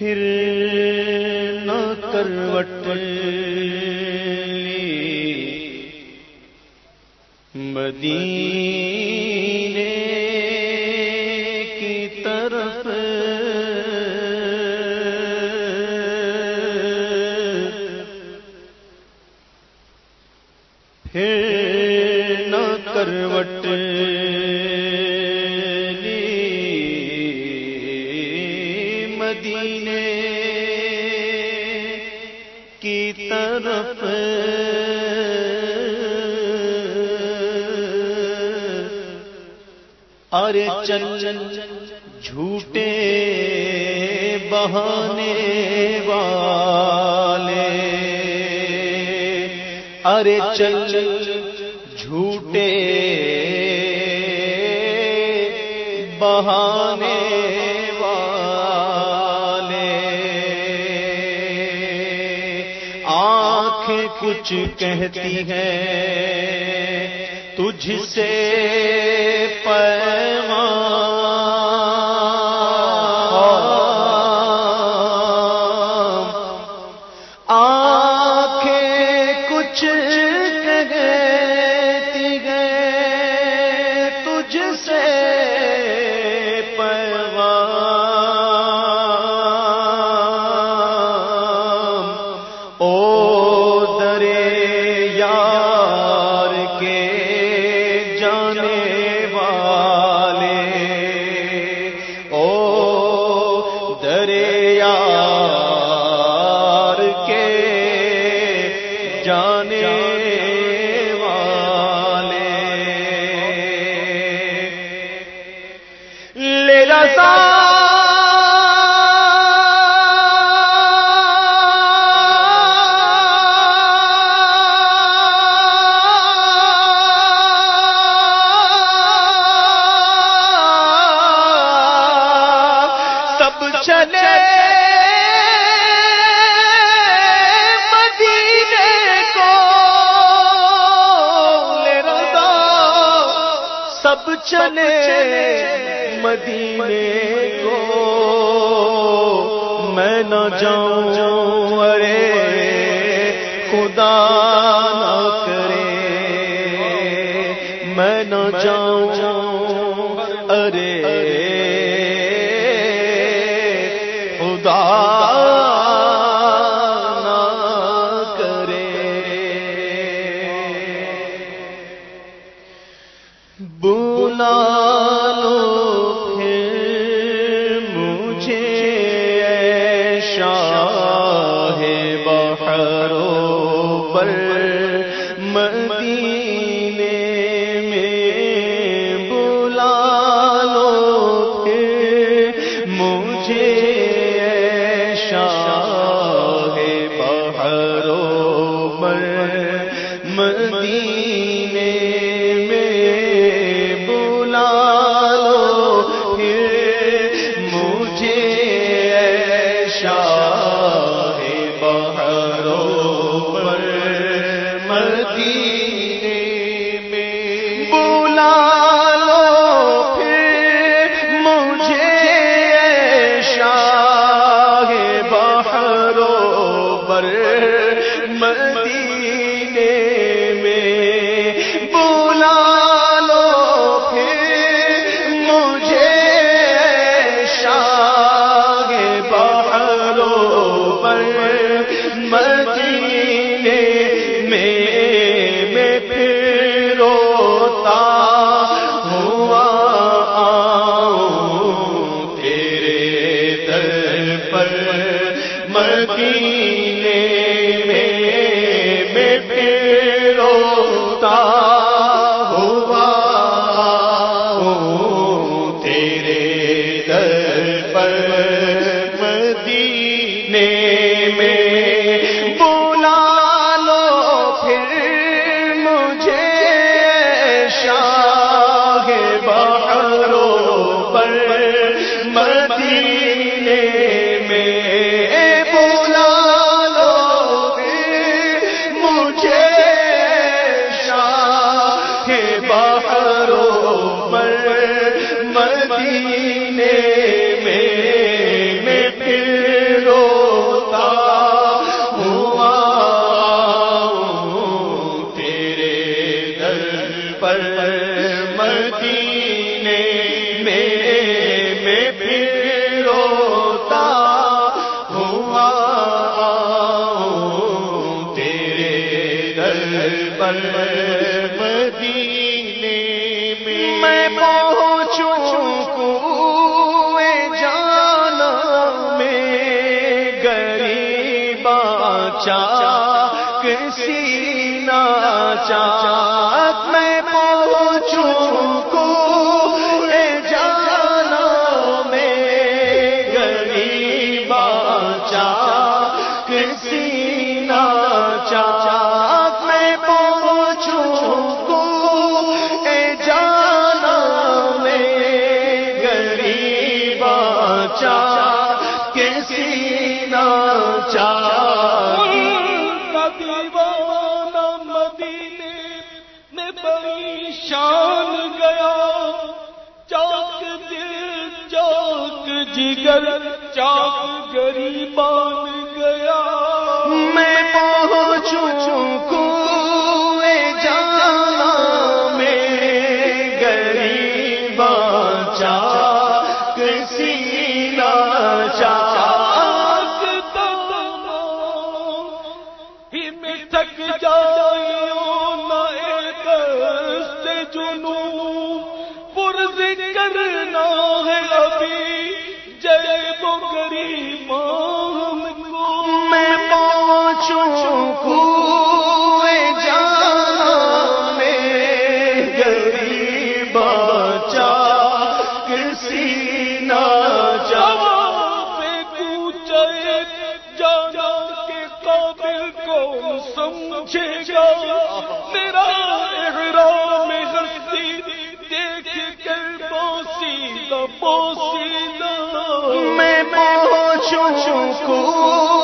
ہر نہ کروٹ لی۔ مدی چل جھوٹے بہانے والے۔ ارے چل جھوٹے بہانے کچھ کہتی ہے تجھ سے پیغام مدینے کو میں نہ جاؤں۔ ارے خدا نہ چاچا میں تھک جائیوں نہ ایک پر ذکر نہ ہے ابھی۔ شکو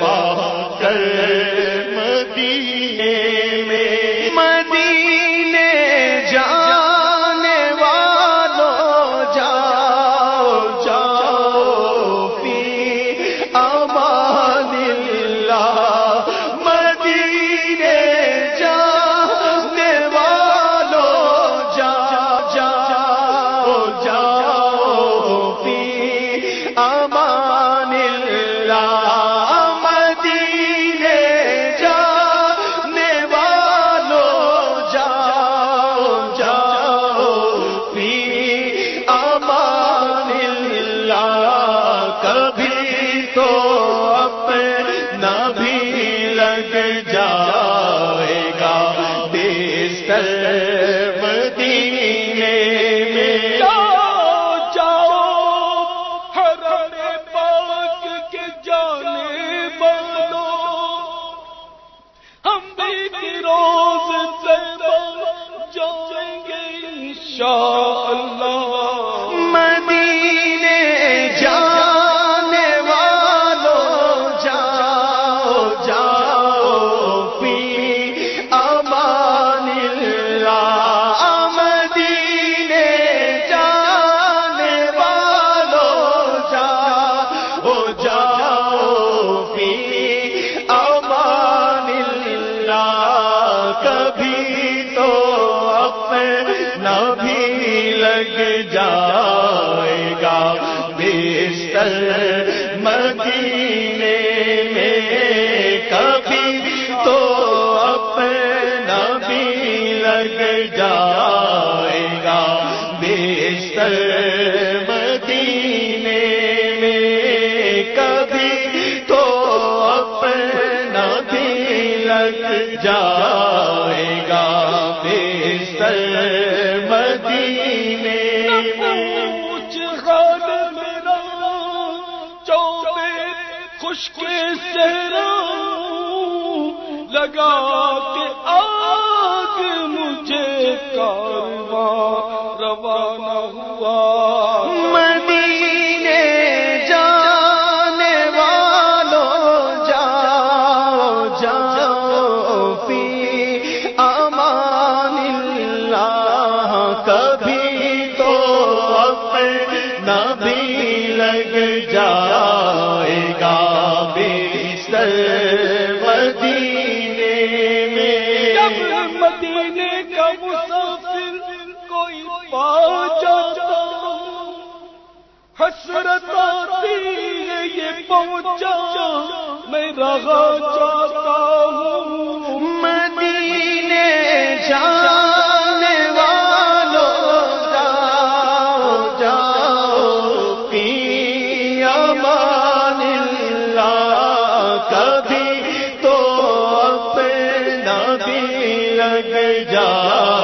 پا کر کر لگ جا لگا کہ آگ مجھے کارواں روانہ ہوا۔ پہنچا، میں رہا چاہتا ہوں۔ مدینے جانے جاؤ جاؤ پی امان اللہ، کبھی تو اپنا بھی لگ جاؤ۔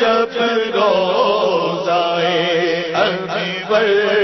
جب روزائے انور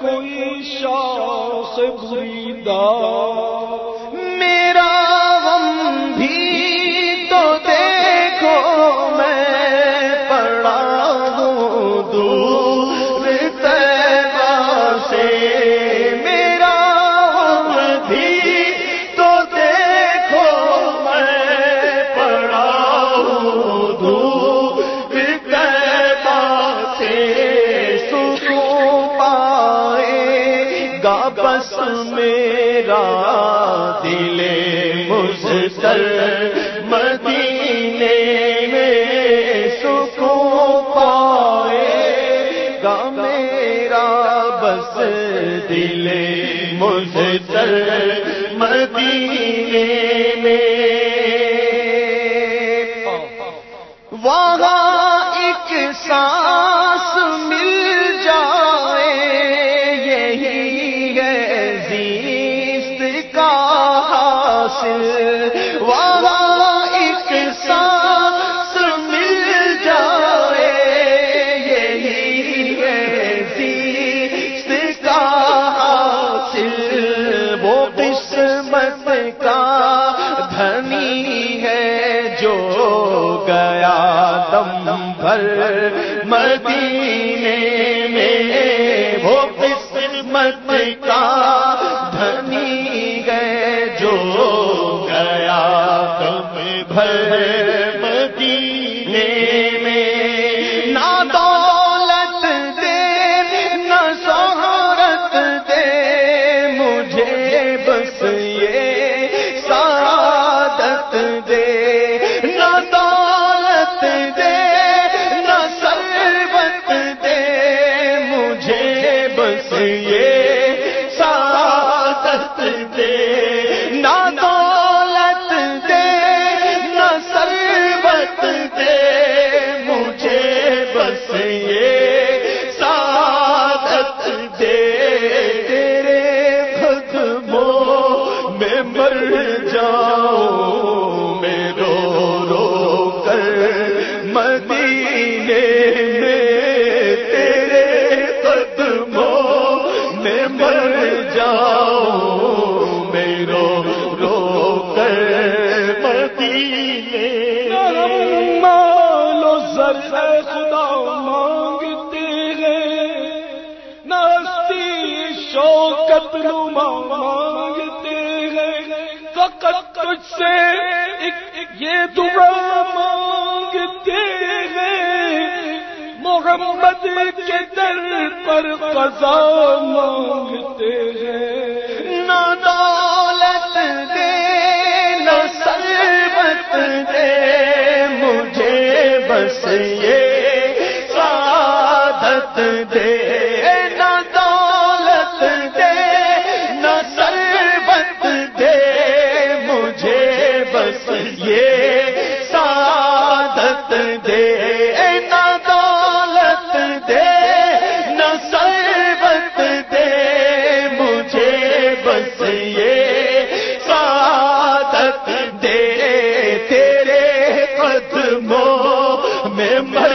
کوئی شاخ بری دار بس میرا دل مسل مدینے میں سکون پائے گا میرا بس دل مستر مدینے دعا مانگتے ہیں۔ محمد کے در پر قضا مانگتے ہیں۔ نہ دولت دے، نہ دے۔ مجھے بس یہ سعادت دے۔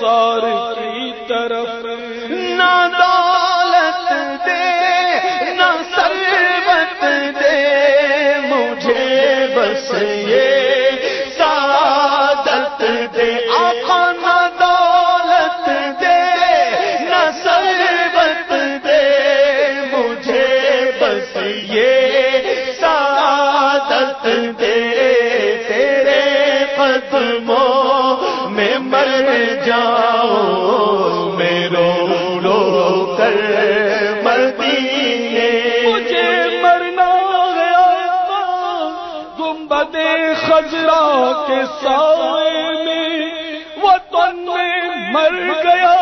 سار کی طرف۔ نہ دولت دے نہ سروت دے مجھے بس یہ کے سائے میں وطن میں مر گیا۔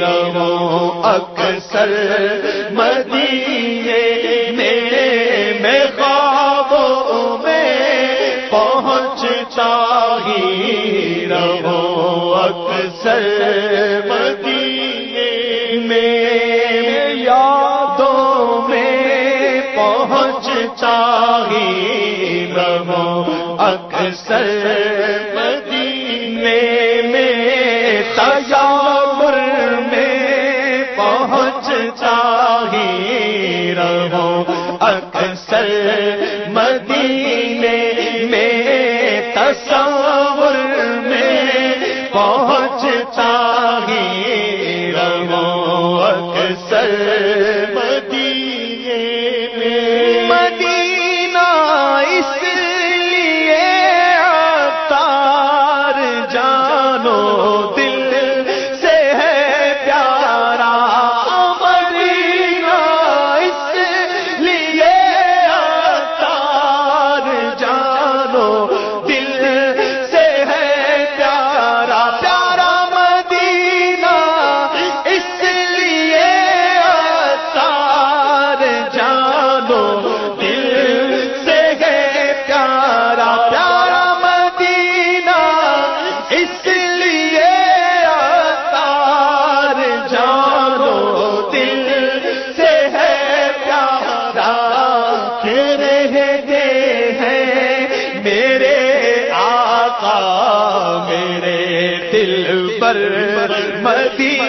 رہو، اکثر مدینے میں میں خوابوں میں پہنچتا ہی رہو، اکثر مدینے میں یادوں میں پہنچتا ہی رہو، اکثر مدینہ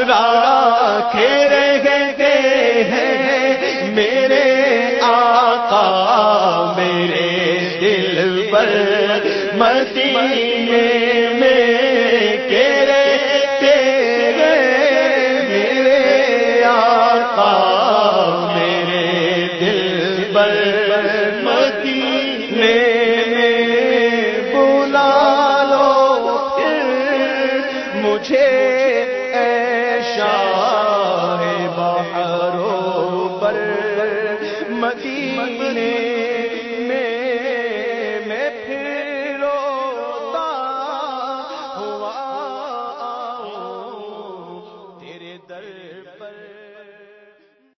راکھے رہتے ہیں میرے آقا میرے دل پر مدینے